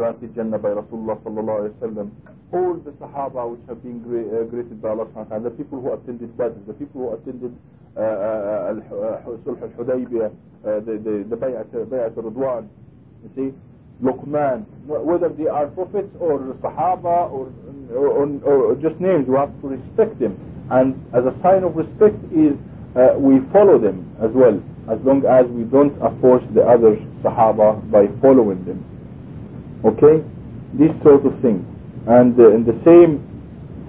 granted Jannah by Rasulullah. All the Sahaba which have been uh, greeted by Allah subhanahu wa ta'ala, the people who attended Badr, the people who attended uh, uh, uh, Sulh al-Hudaybiyah, the, the, Bay'at, al-Ridwan, you see, Luqman, wh- whether they are prophets or Sahaba or, or, or, just names, we have to respect them. And as a sign of respect is uh, we follow them as well, as long as we don't oppose the other Sahaba by following them. Okay? This sort of thing. And uh, in the same,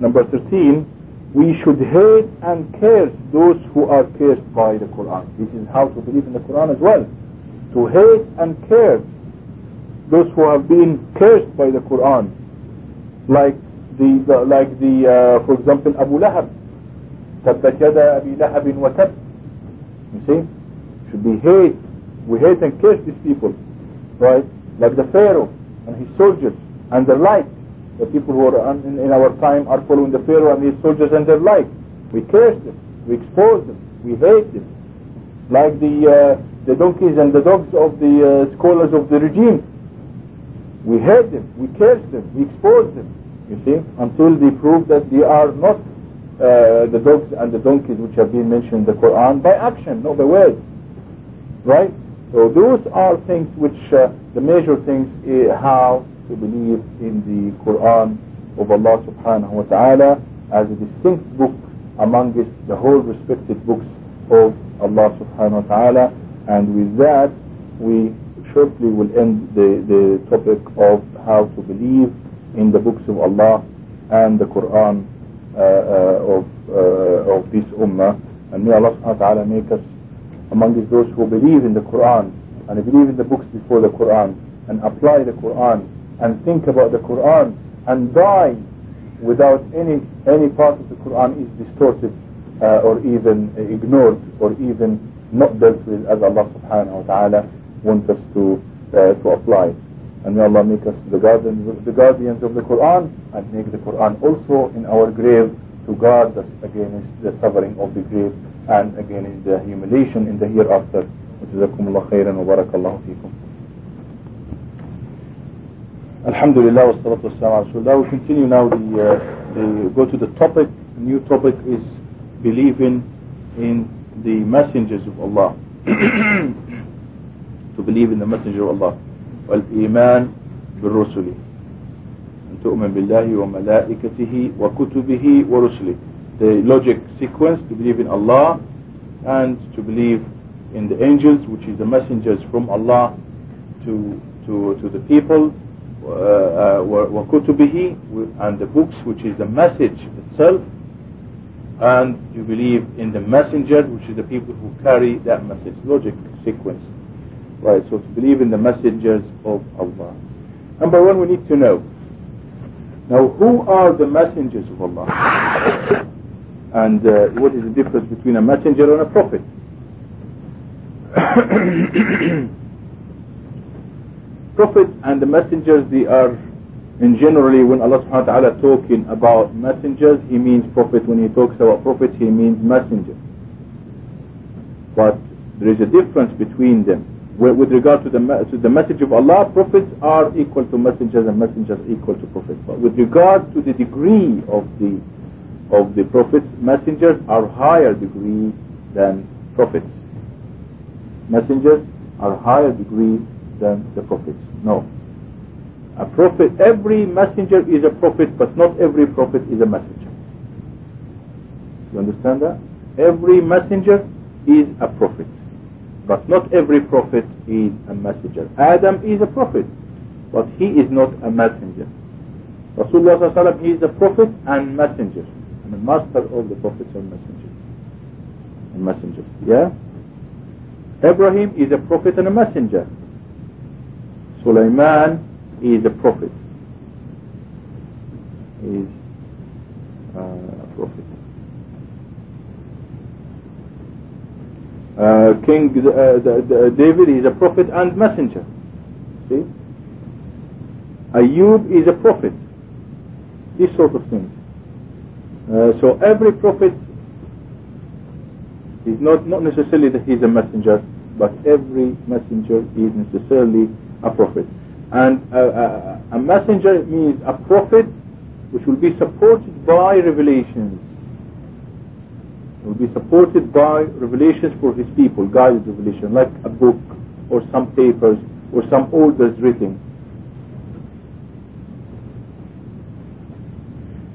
number 13, we should hate and curse those who are cursed by the Quran. This is how to believe in the Quran as well. To hate and curse those who have been cursed by the Quran. Like the, the like the, uh, for example, Abu Lahab. تبت يدا أبي لهب وتب. You see? Should be hate. We hate and curse these people. Right? Like the Pharaoh and his soldiers and their like. The people who are in, in our time are following the Pharaoh and his soldiers and their like. We curse them. We expose them. We hate them. Like the uh, the donkeys and the dogs of the uh, scholars of the regime. We hate them. We curse them. We expose them. You see? Until they prove that they are not uh, the dogs and the donkeys which have been mentioned in the Quran by action, not by words. Right? So those are things which, uh, the major things, uh, how to believe in the Quran of Allah subhanahu wa ta'ala as a distinct book amongst the whole respected books of Allah subhanahu wa ta'ala. And with that, we shortly will end the, the topic of how to believe in the books of Allah and the Quran uh, uh, of, uh, of this ummah. And may Allah subhanahu wa ta'ala make us among those who believe in the Quran and believe in the books before the Quran and apply the Quran and think about the Quran and die without any any part of the Quran is distorted uh, or even ignored or even not dealt with as Allah subhanahu wa ta'ala wants us to uh, to apply. And may Allah make us the the guardians of the Quran and make the Quran also in our grave to guard us against the suffering of the grave and against the humiliation in the hereafter. جزاكم الله خيرا وبارك الله فيكم. Alhamdulillah wa salatu wassalam ala Rasulullah. We continue now the, uh, the go to the topic. The new topic is believing in the messengers of Allah. to believe in the messenger of Allah. والإيمان بالرسل أن تؤمن بالله وملائكته وكتبه ورسله the logic sequence to believe in Allah and to believe in the angels which is the messengers from Allah to to to the people uh, uh, وكتبه and the books which is the message itself and you believe in the messenger which is the people who carry that message logic sequence Right, so to believe in the messengers of Allah. Number one, we need to know. Now, who are the messengers of Allah? And uh, what is the difference between a messenger and a prophet? prophet and the messengers, they are, in generally, when Allah subhanahu wa ta'ala talking about messengers, he means prophet. When he talks about prophet, he means messenger. But there is a difference between them with regard to the to the message of Allah, prophets are equal to messengers and messengers equal to prophets. But with regard to the degree of the of the prophets, messengers are higher degree than prophets. Messengers are higher degree than the prophets. No. A prophet, every messenger is a prophet, but not every prophet is a messenger. You understand that? Every messenger is a prophet. But not every prophet is a messenger. Adam is a prophet, but he is not a messenger. Rasulullah he is a prophet and messenger, the master of the prophets and messengers. And messengers, yeah. Abraham is a prophet and a messenger. Sulaiman is a prophet. He is uh, a prophet. Uh, King uh, David is a prophet and messenger. See? Ayub is a prophet. These sort of things. Uh, so every prophet is not, not necessarily that he's a messenger, but every messenger is necessarily a prophet. And a, a, a messenger means a prophet which will be supported by revelations. It Will be supported by revelations for his people, guided revelation, like a book or some papers or some orders written.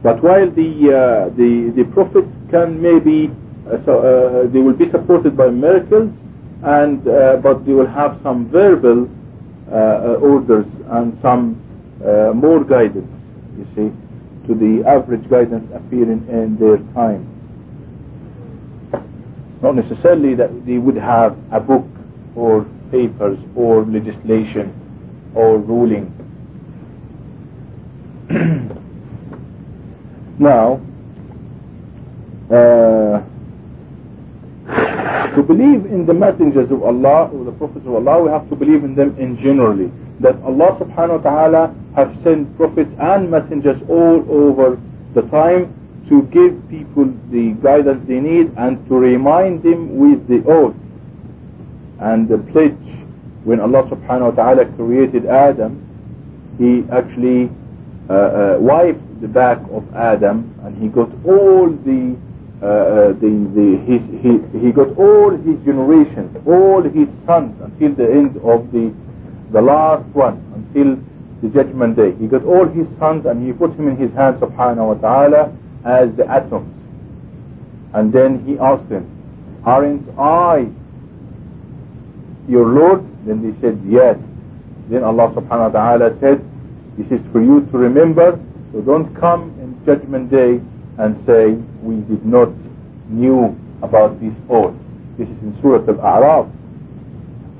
But while the uh, the the prophets can maybe uh, so, uh, they will be supported by miracles, and but they will have some verbal orders and some more guidance. You see, to the average guidance appearing in their time. Not necessarily that they would have a book or papers or legislation or ruling. now, uh, to believe in the messengers of Allah or the prophets of Allah, we have to believe in them in generally. That Allah subhanahu wa ta'ala have sent prophets and messengers all over the time to give people the guidance they need and to remind them with the oath and the pledge when Allah subhanahu wa ta'ala created Adam he actually uh, uh, wiped the back of Adam and he got all the uh, uh, the, the his, he, he got all his generations, all his sons until the end of the the last one, until the judgment day. He got all his sons and he put him in his hands subhanahu wa ta'ala as the atoms. And then he asked them, aren't I your Lord? Then they said, yes. Then Allah subhanahu wa ta'ala said, this is for you to remember, so don't come in judgment day and say we did not knew about this oath. This is in Surah Al-A'raf.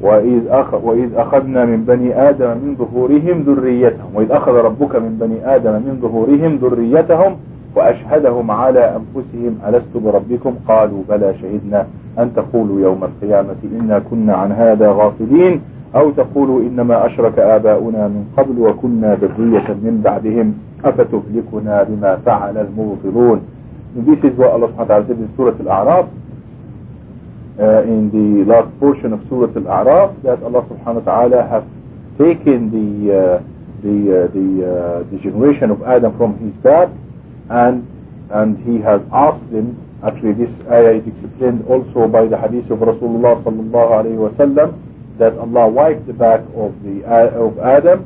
وإذ, أخ... وإذ أخذنا من بني آدم من ظهورهم ذريتهم وإذ أخذ ربك من بني آدم من ظهورهم ذريتهم وأشهدهم على أنفسهم ألست بربكم قالوا بلى شهدنا أن تقولوا يوم القيامة إنا كنا عن هذا غافلين أو تقولوا إنما أشرك آباؤنا من قبل وكنا ذرية من بعدهم أفتهلكنا بما فعل المبطلون This is what Allah subhanahu wa ta'ala said in Surah Al-A'raf uh, in the last portion of Surah Al-A'raf that Allah subhanahu wa ta'ala has taken the uh, the uh, the uh, the generation of Adam from his back and and he has asked them actually this ayah is explained also by the hadith of Rasulullah sallallahu alayhi wa sallam that Allah wiped the back of the uh, of Adam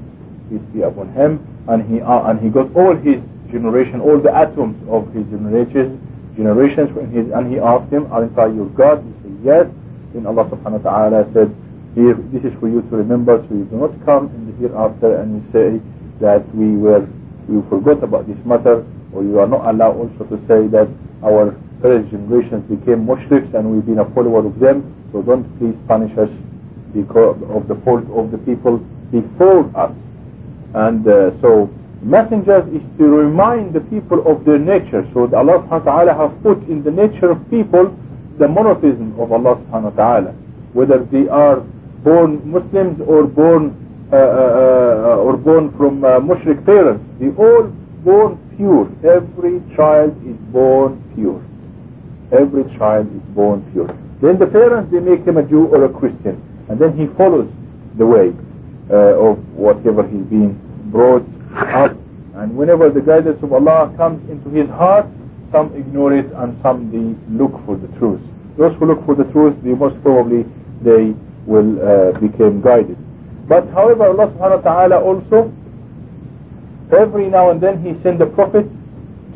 peace be upon him and he uh, and he got all his generation, all the atoms of his generations, generations his, and he asked him, aren't I your God? He said, yes. Then Allah subhanahu wa ta'ala said, here, this is for you to remember, so you do not come in the hereafter and you say that we were, we forgot about this matter, or you are not allowed also to say that our first generations became mushriks and we've been a follower of them, so don't please punish us because of the fault of the people before us. And uh, so messengers is to remind the people of their nature. So Allah subhanahu wa ta'ala has put in the nature of people the monotheism of Allah subhanahu wa ta'ala. Whether they are born Muslims or born uh, uh, uh, or born from uh, mushrik parents, they all born pure. Every child is born pure. Every child is born pure. Then the parents they make him a Jew or a Christian, and then he follows the way uh, of whatever he's been brought up. And whenever the guidance of Allah comes into his heart, some ignore it and some they look for the truth. Those who look for the truth, they most probably they will uh, become guided. But however, Allah subhanahu wa ta'ala also, every now and then he send a prophet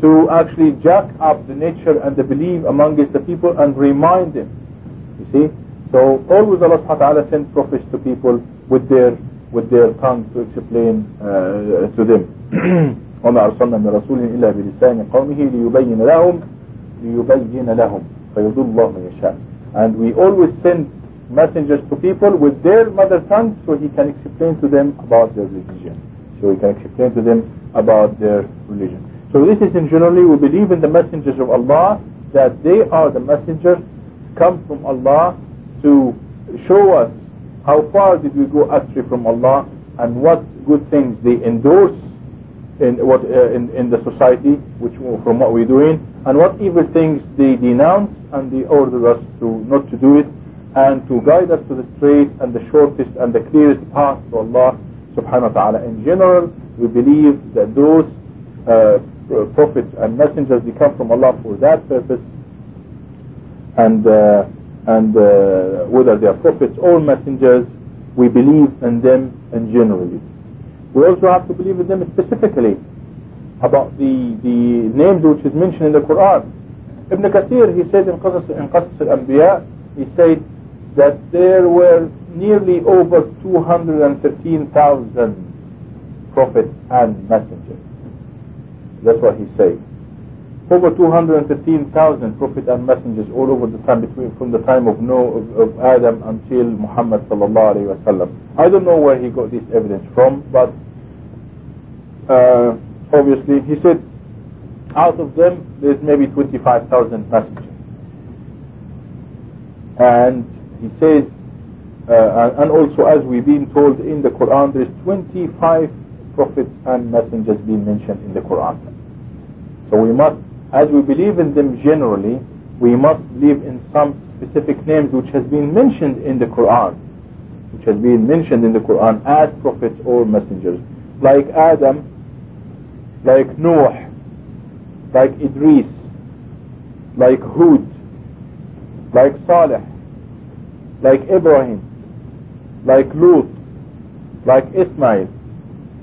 to actually jack up the nature and the belief amongst the people and remind them. You see? So always Allah subhanahu wa ta'ala send prophets to people with their with their tongue to explain uh, to them وما أرسلنا من رسول إلا بلسان قومه ليبين لهم ليبين لهم فيضل الله من يشاء and we always send messengers to people with their mother tongue so he can explain to them about their religion so he can explain to them about their religion. So this is in generally we believe in the messengers of Allah that they are the messengers come from Allah to show us how far did we go astray from Allah and what good things they endorse in what uh, in, in the society which from what we're doing and what evil things they denounce and they order us to not to do it and to guide us to the straight and the shortest and the clearest path to Allah subhanahu wa ta'ala. In general, we believe that those uh, prophets and messengers, they come from Allah for that purpose. And, uh, and uh, whether they are prophets or messengers, we believe in them in generally. We also have to believe in them specifically about the, the names which is mentioned in the Quran. Ibn Kathir, he said in Qasas, in Qasas al-Anbiya, he said that there were nearly over 213,000 prophets and messengers. That's what he said. Over 213,000 prophets and messengers all over the time between from the time of Noah of, of Adam until Muhammad sallallahu alaihi wasallam. I don't know where he got this evidence from, but uh, obviously he said out of them there's maybe 25,000 messengers. And he says, uh, and also as we've been told in the Quran, there's 25 prophets and messengers being mentioned in the Quran. So we must, as we believe in them generally, we must believe in some specific names which has been mentioned in the Quran, which has been mentioned in the Quran as prophets or messengers, like Adam, like Noah, like Idris, like Hud, like Saleh, like Ibrahim, like Lut, like Ismail,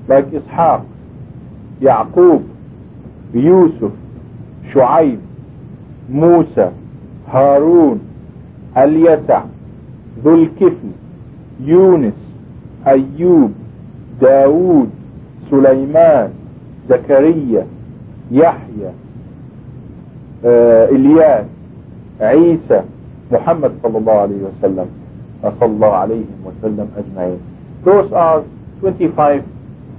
like Ishaq, Yaqub, Yusuf, Shu'aib, Musa, Harun, Al-Yasa, Dhul Kifl, Yunus, Ayyub, Dawood, Sulaiman, زكريا يحيى آه إلياس عيسى Muhammad sallallahu alayhi wa sallam, sallallahu alayhi wa sallam ajma'in. Those are 25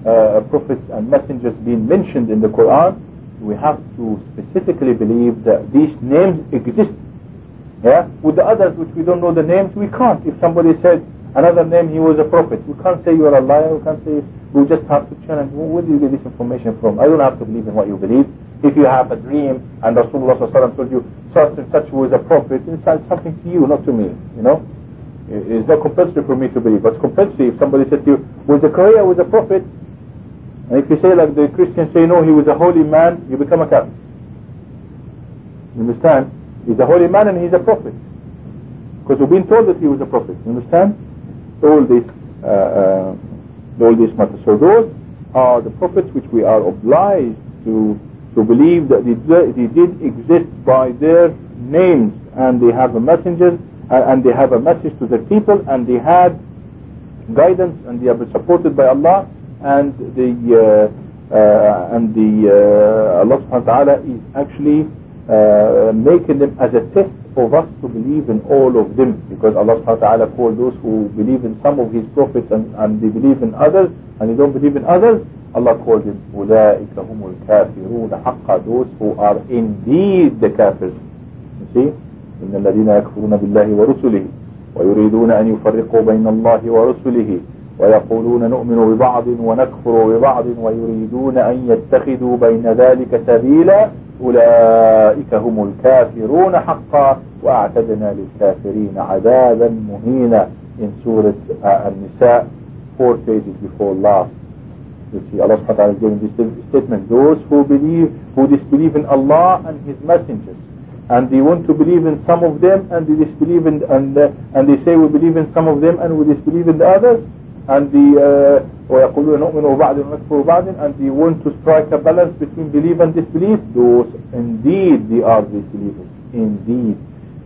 uh, prophets and messengers being mentioned in the Quran. We have to specifically believe that these names exist. Yeah? With the others which we don't know the names, we can't. If somebody said another name, he was a prophet. We can't say you're a liar. We can't say we just have to challenge. Where do you get this information from? I don't have to believe in what you believe. If you have a dream and Rasulullah told you, such and such was a prophet, it's something to you, not to me, you know? It's not compulsory for me to believe, but compulsory if somebody said to you, was Zechariah was a prophet? And if you say like the Christians say, no, he was a holy man, you become a Catholic. You understand? He's a holy man and he's a prophet. Because we've been told that he was a prophet. You understand? All this uh, uh, all these matters. So those are the prophets which we are obliged to to believe that they, they did exist by their names. And they have a messenger uh, and they have a message to the people and they had guidance and they are supported by Allah and the uh, uh, and the uh, Allah subhanahu wa ta'ala is actually uh, making them as a test for us to believe in all of them. Because Allah subhanahu wa ta'ala called those who believe in some of his prophets and, and they believe in others and they don't believe in others Called them أولئك هم الكافرون حقا those who are indeed the kafirs see? إن الذين يكفرون بالله ورسله ويريدون أن يفرقوا بين الله ورسله ويقولون نؤمن ببعض ونكفر ببعض ويريدون أن يتخذوا بين ذلك سبيلا أولئك هم الكافرون حقا وأعتدنا للكافرين عذابا مهينا. In Surah uh, An-Nisa four pages before last you see Allah subhanahu wa ta'ala is giving this statement those who believe who disbelieve in Allah and His messengers and they want to believe in some of them and they disbelieve in and uh, and they say we believe in some of them and we disbelieve in the others and the uh, ويقولون نؤمن ببعض ونكفر ببعض and they want to strike a balance between belief and disbelief those indeed they are disbelievers indeed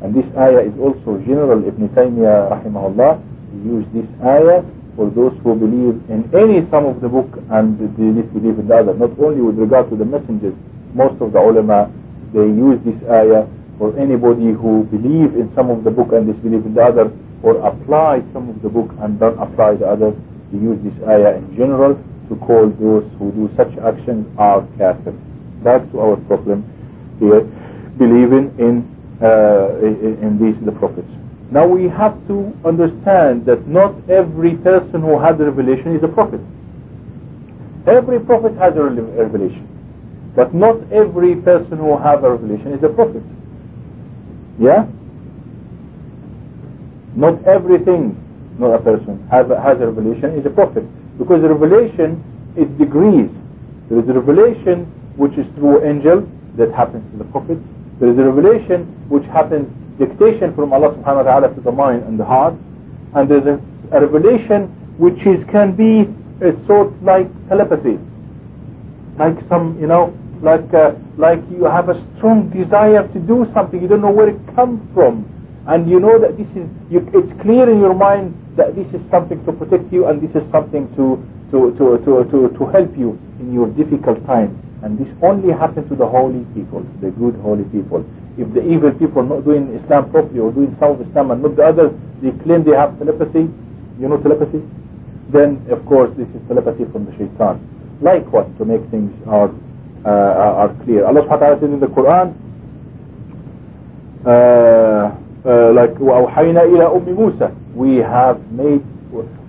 and this ayah is also general Ibn Taymiyyah rahimahullah he used this ayah for those who believe in any some of the book and they disbelieve in the other not only with regard to the messengers most of the ulama they use this ayah for anybody who believe in some of the book and disbelieve in the other or apply some of the book and don't apply the other. to use this ayah in general to call those who do such actions are kafir. Back to our problem here, believing in uh, in these the prophets. Now we have to understand that not every person who had a revelation is a prophet. Every prophet has a revelation, but not every person who has a revelation is a prophet. Yeah? Not everything, not a person, has a, has a revelation is a prophet. Because revelation is degrees. There is a revelation which is through angel that happens to the prophet. There is a revelation which happens dictation from Allah subhanahu wa ta'ala to the mind and the heart. And there is a, a revelation which is can be a sort like telepathy. Like some, you know, like uh, like you have a strong desire to do something. You don't know where it comes from. And you know that this is, you, it's clear in your mind that this is something to protect you and this is something to, to, to, to, to, to help you in your difficult times. And this only happens to the holy people, the good holy people If the evil people not doing Islam properly or doing South Islam and not the others, they claim they have telepathy. You know telepathy? Then, of course, this is telepathy from the shaitan. Like what? To make things are, uh, are clear. Allah subhanahu wa ta'ala says in the Quran, uh, uh, like وأوحينا إلى أم موسى we have made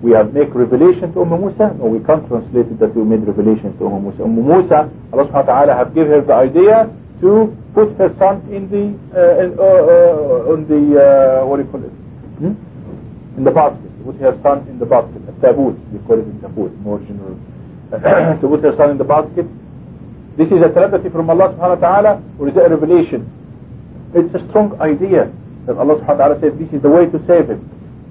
we have made revelation to Umm Musa no we can't translate it that we made revelation to Umm Musa Umm Musa Allah subhanahu wa ta'ala have given her the idea to put her son in the uh, in, uh, uh, on the uh, what do you call it hmm? in the basket put her son in the basket a tabut we call it in tabut more general to put her son in the basket this is a telepathy from Allah subhanahu wa ta'ala or is it a revelation it's a strong idea that Allah subhanahu wa ta'ala said this is the way to save him.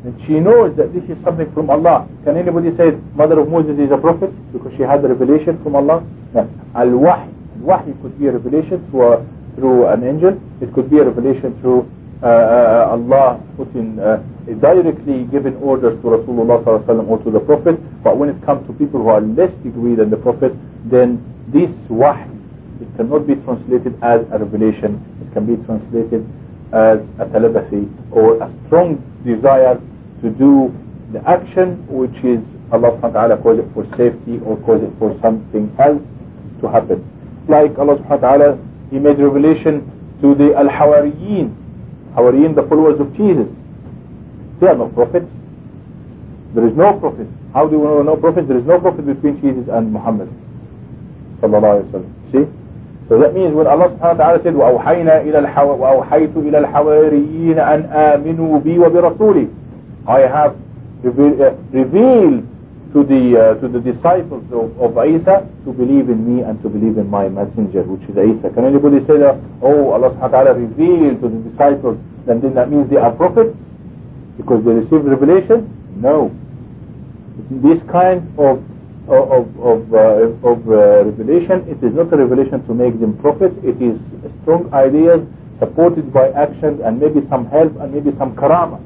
And she knows that this is something from Allah. Can anybody say mother of Moses is a prophet because she had the revelation from Allah? No. Al-Wahy. Al-Wahy could be a revelation through, a, through an angel. It could be a revelation through uh, uh, Allah putting uh, directly given orders to Rasulullah or to the Prophet. But when it comes to people who are less degree than the Prophet, then this wahy, it cannot be translated as a revelation. It can be translated as a telepathy or a strong desire to do the action which is Allah ta'ala calls it for safety or calls it for something else to happen Like Allah subhanahu wa ta'ala, He made revelation to the Al-Hawariyin, Hawariyin, the followers of Jesus. They are not prophets. There is no prophet. How do we know no prophet? There is no prophet between Jesus and Muhammad. Sallallahu alayhi wa See? So that means when Allah subhanahu wa ta'ala said, وَأَوْحَيْنَا إِلَى الْحَوَ وَأَوْحَيْتُ إِلَى الْحَوَارِيِّينَ أَنْ آمِنُوا بِي وَبِرَسُولِي I have revealed, uh, revealed to the uh, to the disciples of, of Isa to believe in me and to believe in my messenger, which is Isa. Can anybody say that? Oh, Allah subhanahu wa ta'ala revealed to the disciples, then, then that means they are prophets because they received revelation? No. This kind of of of uh, of uh, revelation. It is not a revelation to make them prophets. It is strong ideas supported by actions and maybe some help and maybe some karama.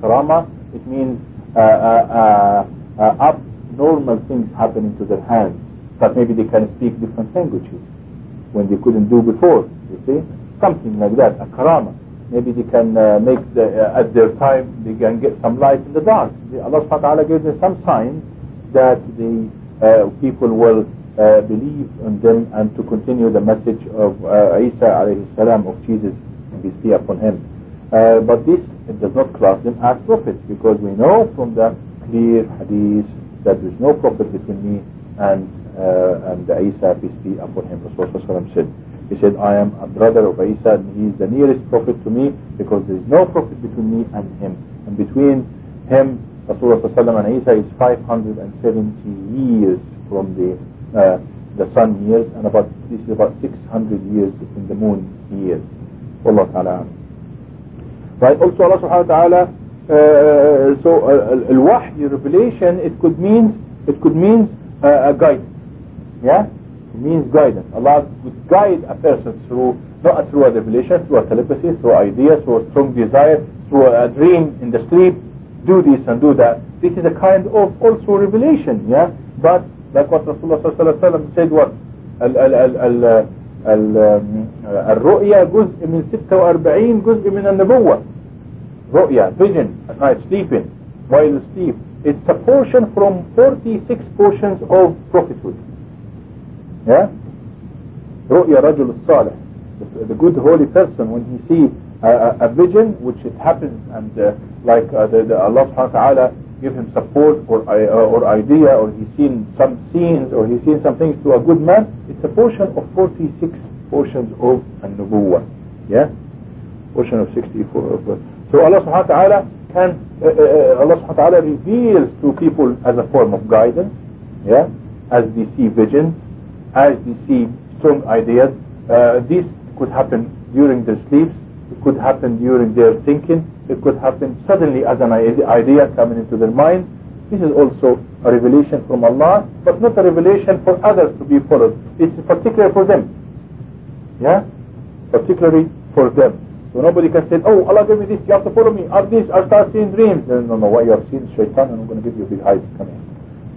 Karama it means uh, uh, uh, abnormal things happening to their hands, but maybe they can speak different languages when they couldn't do before. You see, something like that. A karama. Maybe they can uh, make the, at their time they can get some light in the dark. Allah subhanahu wa ta'ala gave them some signs that the uh, people will uh, believe in them and to continue the message of uh, Isa alayhi salam of Jesus peace be upon him. Uh, but this it does not class them as prophets because we know from the clear hadith that there is no prophet between me and uh, and Isa peace be upon him. Rasulullah said. He said, I am a brother of Isa and he is the nearest prophet to me because there is no prophet between me and him. And between him Rasulullah and Isa is 570 years from the uh, the sun years and about this is about 600 years in the moon years. Allah Ta'ala. Right, also Allah Subhanahu wa Ta'ala so uh, al-wahy revelation it could mean it could mean uh, a guide yeah it means guidance Allah would guide a person through not through a revelation through a telepathy through ideas through a strong desire through a dream in the sleep do this and do that. This is a kind of also revelation, yeah. But like what Rasulullah sallallahu said, what الرؤيا جزء من 46 جزء من النبوة ru'ya, vision at night, sleeping, while asleep. It's a portion from 46 portions of prophethood. Yeah? Ru'ya Rajul Salih. The good holy person, when he sees a, a, vision, which it happens, and uh, like uh, the, the Allah subhanahu wa ta'ala give him support or, uh, or idea, or he's seen some scenes, or he's seen some things to a good man, it's a portion of 46 portions of an nubuwwah. Yeah? Portion of 64. Of, uh, so Allah subhanahu wa ta'ala can uh, uh, Allah subhanahu wa ta'ala reveals to people as a form of guidance yeah as they see visions as they see strong ideas. Uh, this could happen during their sleeps it could happen during their thinking it could happen suddenly as an idea coming into their mind. This is also a revelation from Allah but not a revelation for others to be followed. It's particular for them yeah particularly for them so nobody can say, oh, Allah gave me this, you have to follow me. Or this, I start seeing dreams. No, no, no, what you have seen is shaitan and I'm going to give you big height coming.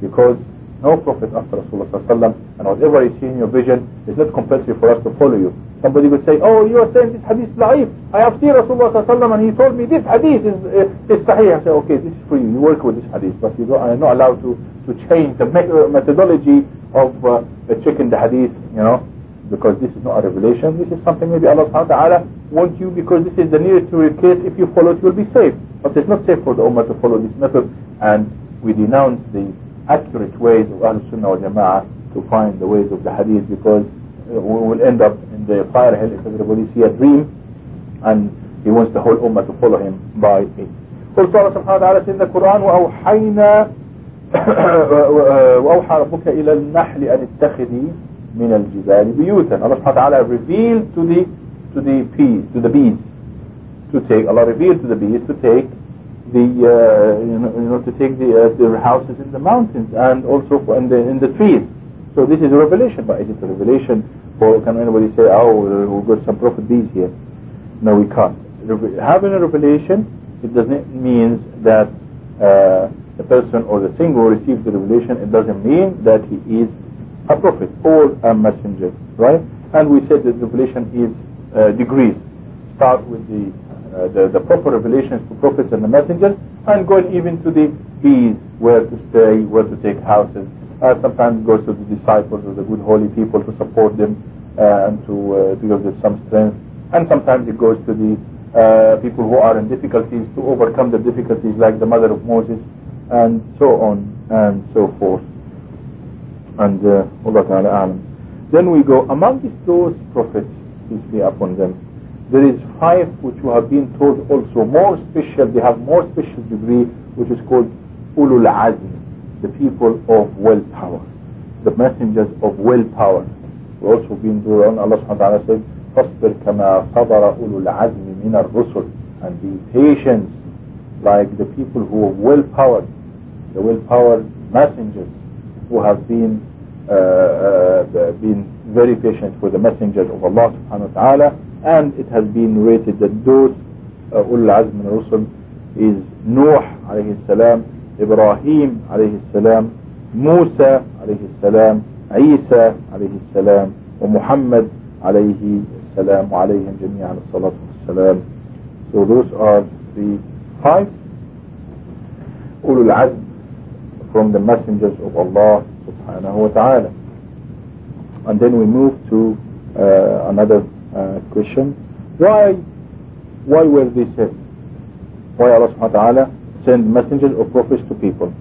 Because no prophet after Rasulullah and whatever you see in your vision is not compulsory for us to follow you. Somebody would say, oh, you are saying this hadith is da'if. I have seen Rasulullah and he told me this hadith is, uh, is sahih. I say, okay, this is for you. You work with this hadith. But you are not allowed to, to change the methodology of uh, checking the hadith, you know because this is not a revelation. This is something maybe Allah subhanahu wa ta'ala wants you because this is the nearest to your case. If you follow it, you'll be safe. But it's not safe for the Ummah to follow this method. And we denounce the accurate ways of Ahlul Sunnah wa Jama'ah to find the ways of the Hadith because we will end up in the fire hell if everybody see a dream and he wants the whole Ummah to follow him by it. Also Allah subhanahu wa ta'ala says in the Quran وَأَوْحَيْنَا وأوحى ربك إلى النحل أن اتخذي من الجبال بيوتا Allah subhanahu wa ta'ala revealed to the to the bees to the bees to take Allah revealed to the bees to take the uh, you, know, you know to take the uh, the houses in the mountains and also in the in the trees so this is a revelation but is it a revelation or can anybody say oh we've got some prophet bees here no we can't having a revelation it doesn't mean that uh, the person or the thing who receives the revelation it doesn't mean that he is a prophet or a messenger, right? And we said that revelation is uh, degrees. Start with the, uh, the, the proper revelations to prophets and the messengers, and going even to the bees, where to stay, where to take houses. Uh, sometimes it goes to the disciples or the good holy people to support them uh, and to uh, to give them some strength. And sometimes it goes to the uh, people who are in difficulties to overcome the difficulties, like the mother of Moses, and so on and so forth and uh, Allah Ta'ala Alam. Then we go among those prophets, peace be upon them, there is five which we have been told also more special, they have more special degree, which is called Ulul Azm, the people of willpower, the messengers of willpower. We also been told, Allah subhanahu wa ta'ala said, فاصبر كما صبر أولو العزم من الرسل and be patient like the people who have willpower, the willpower messengers who have been uh, uh, uh been very patient for the messengers of Allah subhanahu wa ta'ala and it has been rated that those uh, ulul Azm azm rusul is Nuh alayhi salam Ibrahim alayhi salam Musa alayhi salam Isa alayhi salam wa Muhammad alayhi salam wa alayhim jami'an salatu salam. So those are the five ulul azm from the messengers of Allah subhanahu wa ta'ala. And then we move to uh, another uh, question. Why why were they sent? Why Allah subhanahu wa ta'ala send messengers or prophets to people?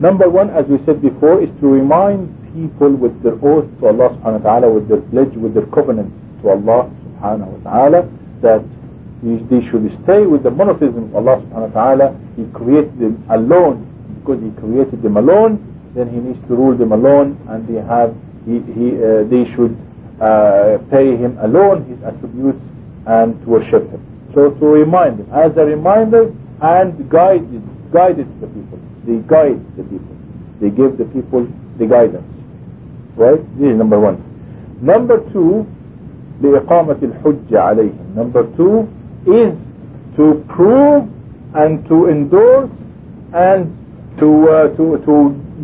Number one, as we said before, is to remind people with their oath to Allah subhanahu wa ta'ala, with their pledge, with their covenant to Allah subhanahu wa ta'ala, that they should stay with the monotheism of Allah subhanahu wa ta'ala. He created them alone because He created them alone then he needs to rule them alone and they have he, he uh, they should uh, pay him alone his attributes and to worship him so to remind them as a reminder and guide guided the people they guide the people they give the people the guidance right this is number one number two لإقامة الحجة عليهم number two is to prove and to endorse and to, uh, to, to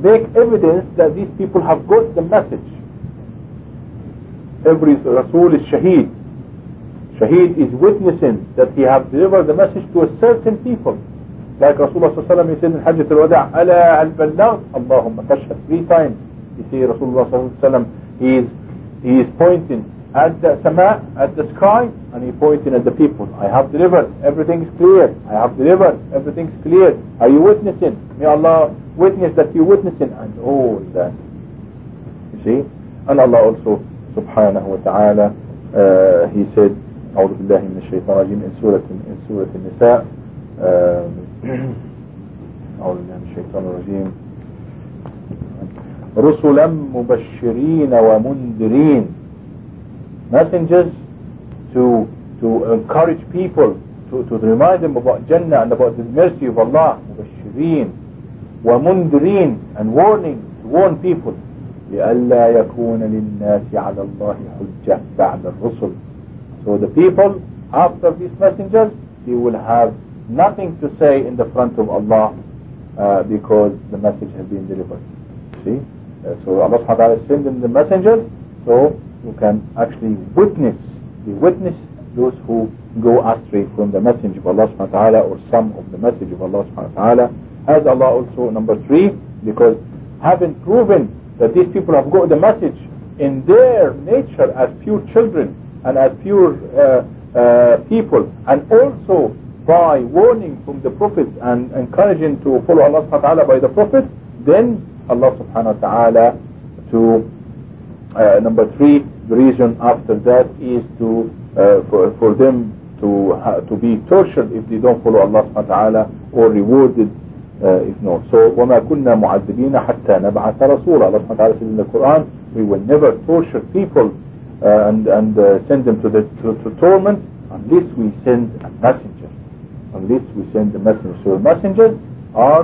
make evidence that these people have got the message. Every Rasul is Shaheed. Shaheed is witnessing that he has delivered the message to a certain people. Like Rasulullah sallallahu he said in Hajj al-Wada' Ala al-Ballagh Allahumma tashhad three times. You see Rasulullah sallallahu he is, he is pointing at the sama, at the sky, and he pointing at the people. I have delivered, everything is clear. I have delivered, everything is clear. Are you witnessing? May Allah witness that you witnessing and all that. You see? And Allah also subhanahu wa ta'ala uh, he said أعوذ بالله من الشيطان الرجيم in Surah in Surah النساء أعوذ بالله من الشيطان الرجيم رسلا مبشرين ومنذرين messengers to to encourage people to, to remind them about Jannah and about the mercy of Allah مبشرين ومنذرين and warning to warn people لئلا يكون للناس على الله حجة بعد الرسل so the people after these messengers they will have nothing to say in the front of Allah uh, because the message has been delivered see uh, so Allah subhanahu wa ta'ala is sending the messengers so you can actually witness the witness those who go astray from the message of Allah subhanahu wa ta'ala or some of the message of Allah subhanahu wa ta'ala. As Allah also number three because having proven that these people have got the message in their nature as pure children and as pure uh, uh, people and also by warning from the prophets and encouraging to follow Allah subhanahu wa ta'ala by the prophet then Allah subhanahu wa ta'ala to uh, number three the reason after that is to uh, for, for them to to be tortured if they don't follow Allah subhanahu wa ta'ala or rewarded uh, if not. So وَمَا كُنَّا مُعَذِّبِينَ حَتَّى نَبْعَثَ رَسُولًا Allah subhanahu wa ta'ala says in the Quran, we will never torture people uh, and, and uh, send them to the to, to torment unless we send a messenger. Unless we send a messenger. So messengers are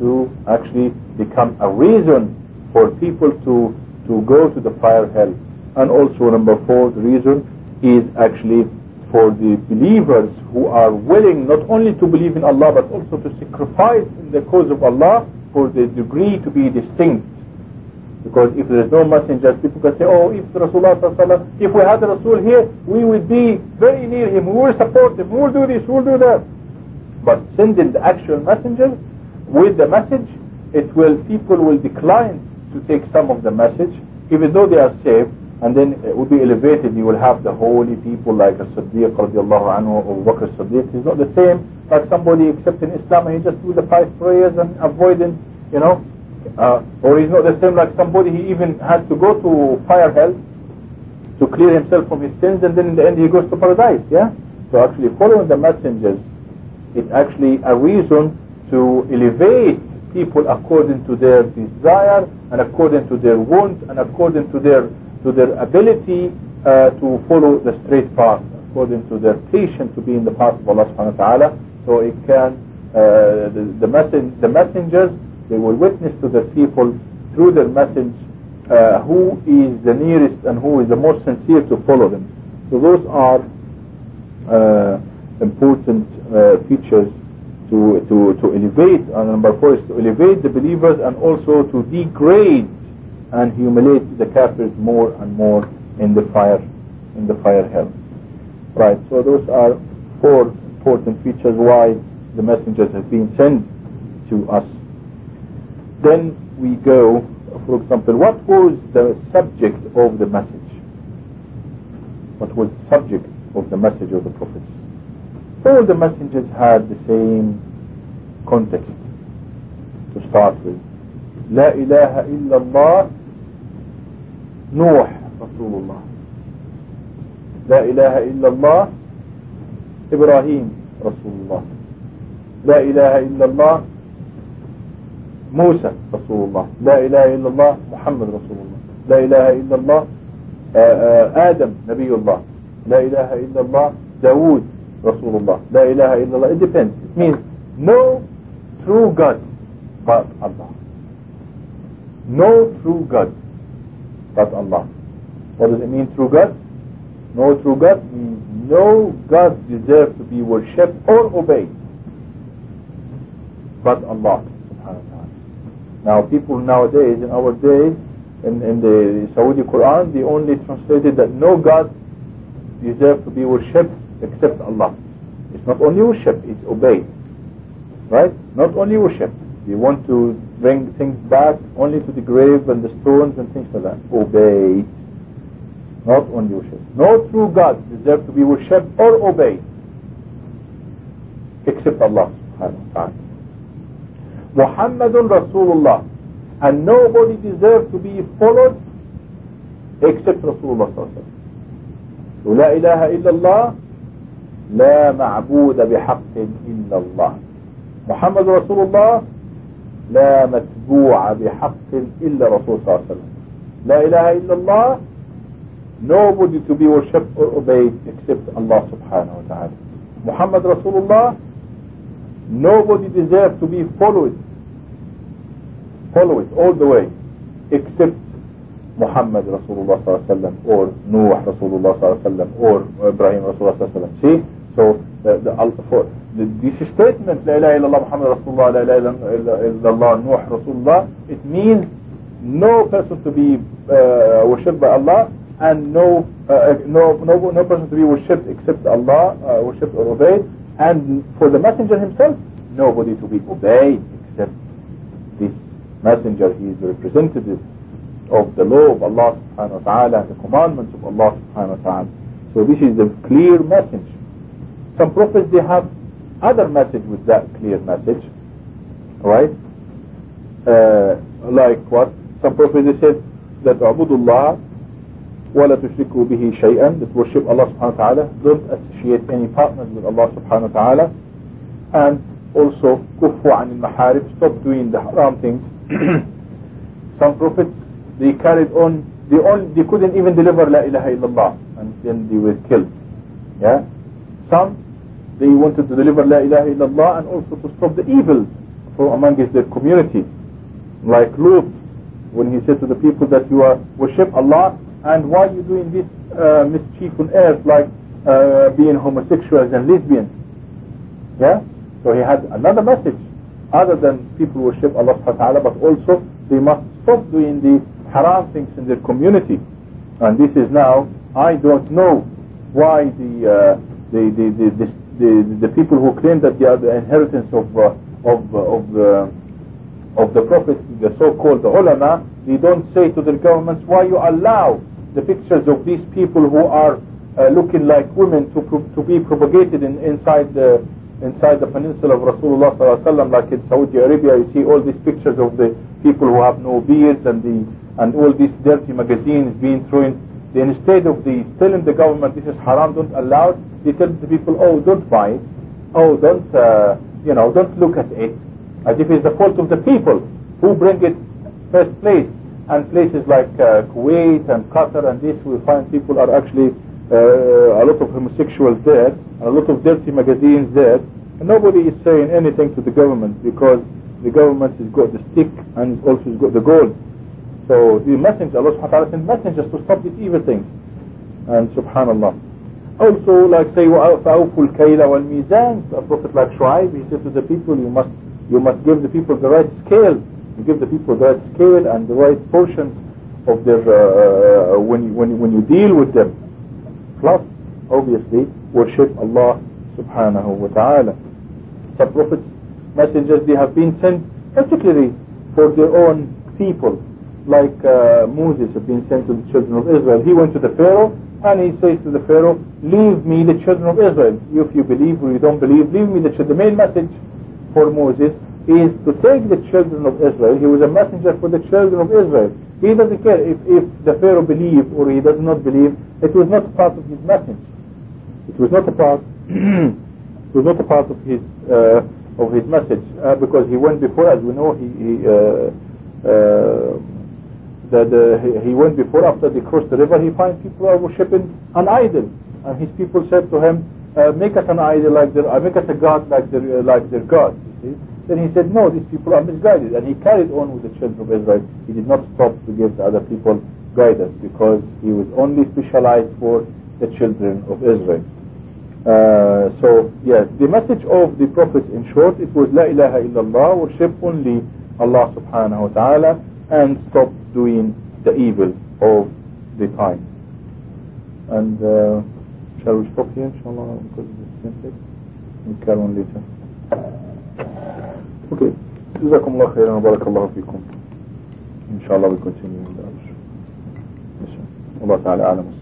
to actually become a reason for people to to go to the fire hell. And also number four, the reason is actually for the believers who are willing not only to believe in Allah but also to sacrifice in the cause of Allah for the degree to be distinct. Because if there is no messenger, people can say, oh, if Rasulullah if we had Rasul here, we would be very near him, we will support him, we will do this, we will do that. But sending the actual messenger with the message, it will, people will decline to take some of the message, even though they are saved, and then it will be elevated. You will have the holy people like a Siddiq radiallahu anhu or Bakr Siddiq. It's not the same like somebody accepting Islam and he just do the five prayers and avoiding, you know, uh, or he's not the same like somebody he even has to go to fire hell to clear himself from his sins and then in the end he goes to paradise. Yeah. So actually following the messengers is actually a reason to elevate people according to their desire and according to their wants and according to their to their ability uh, to follow the straight path, according to their patience to be in the path of Allah subhanahu wa ta'ala. So it can, uh, the, the, messen the messengers, they will witness to the people through their message uh, who is the nearest and who is the most sincere to follow them. So those are uh, important uh, features to, to, to elevate, and number four is to elevate the believers and also to degrade and humiliate the kafirs more and more in the fire in the fire hell. Right so those are four important features why the messengers have been sent to us. Then we go for example what was the subject of the message? What was the subject of the message of the prophets all the messengers had the same context to start with. لا إله إلا الله نوح رسول الله لا إله إلا الله إبراهيم رسول الله لا إله إلا الله موسى رسول الله لا إله إلا الله محمد رسول الله لا إله إلا الله آدم نبي الله لا إله إلا الله داود Rasulullah. La ilaha illallah. It depends. It means no true God but Allah. No true God but Allah. What does it mean true God? No true God means no God deserves to be worshipped or obeyed but Allah Now people nowadays, in our days, in, in the Saudi Quran, they only translated that no God deserves to be worshipped except Allah. It's not only worship it's obey. right? Not only worship. They want to bring things back only to the grave and the stones and things like that. Obey. Not only worship. No true God. Deserves to be worshipped or obeyed except Allah subhanahu wa ta'ala. Muhammadun Rasulullah. And nobody deserves to be followed except Rasulullah sallallahu ilaha illallah لا معبود بحق إلا الله. محمد رسول الله لا متبوع بحق إلا رسول صلى الله عليه وسلم. لا إله إلا الله. Nobody to be worshipped or obeyed except Allah سبحانه وتعالى محمد رسول الله nobody deserves to be followed followed all the way except محمد رسول الله صلى الله عليه وسلم or نوح رسول الله صلى الله عليه وسلم or إبراهيم رسول الله صلى الله عليه وسلم see so the, the, for, the, this statement La ilaha illallah Muhammad Rasulullah La ilaha illallah Nuh Rasulullah it means no person to be uh, worshipped by Allah and no, uh, no, no, no person to be worshipped except Allah, uh, worshipped or obeyed, and for the messenger himself, nobody to be obeyed except this messenger. He is the representative of the law of Allah subhanahu wa ta'ala, the commandments of Allah subhanahu wa ta'ala. So this is the clear message. Some prophets, they have other message with that clear message, right? Uh, like what? Some prophets, they said that Abdullah ولا تشركوا به شيئا that worship Allah subhanahu wa ta'ala don't associate any partners with Allah subhanahu wa ta'ala and also كفوا عن المحارم stop doing the haram things some prophets they carried on they only they couldn't even deliver la ilaha illallah and then they were killed yeah some they wanted to deliver la ilaha illallah and also to stop the evil from amongst their community. Like Lut when he said to the people that you are worship Allah and why are you doing this uh, mischief on earth like uh, being homosexuals and lesbians? Yeah? So he had another message. Other than people worship Allah subhanahu wa ta'ala but also they must stop doing the haram things in their community. And this is now I don't know why the uh, the, the, the, the, the, the people who claim that they are the inheritance of uh, of of the of the prophets the so-called ulama they don't say to their governments why you allow the pictures of these people who are uh, looking like women to to be propagated in, inside the inside the peninsula of Rasulullah sallallahu like in Saudi Arabia you see all these pictures of the people who have no beards and the and all these dirty magazines being thrown instead of the telling the government this is haram don't allow it they tell the people oh don't buy it. Oh don't uh, you know don't look at it. As if it's the fault of the people who bring it first place. And places like uh, Kuwait and Qatar and this we find people are actually uh, a lot of homosexuals there a lot of dirty magazines there. And nobody is saying anything to the government because the government has got the stick and also has got the gold so the messenger, Allah subhanahu wa ta'ala sent messengers to stop these evil things. And subhanallah. Also, like say, فَأَوْفُ الْكَيْلَ وَالْمِيزَانِ A prophet like Shu'ayb, he said to the people, you must, you must give the people the right scale. You give the people the right scale and the right portions of their, uh, uh, when, you, when, when you deal with them. Plus, obviously, worship Allah subhanahu wa ta'ala. Some prophets, messengers, they have been sent particularly for their own people like uh, Moses had been sent to the children of Israel. He went to the Pharaoh and he says to the Pharaoh leave me the children of Israel. If you believe or you don't believe leave me the children. The main message for Moses is to take the children of Israel. He was a messenger for the children of Israel. He doesn't care if, if the Pharaoh believed or he does not believe. It was not part of his message. It was not a part it was not a part of his uh, of his message uh, because he went before as we know he, he uh, uh that he, he went before after they crossed the river he find people are worshipping an idol. And his people said to him uh, make us an idol like their uh, make us a god like their like their god then he said no these people are misguided. And he carried on with the children of Israel. He did not stop to give the other people guidance because he was only specialized for the children of Israel. Uh, so yes the message of the prophets in short it was la ilaha illallah worship only Allah subhanahu wa ta'ala and stop doing the evil of the time and uh, shall we stop here inshallah because it's the we carry on later okay جزاكم الله خيرا وبارك الله فيكم إن شاء الله we continue with the الله تعالى أعلم السلام عليكم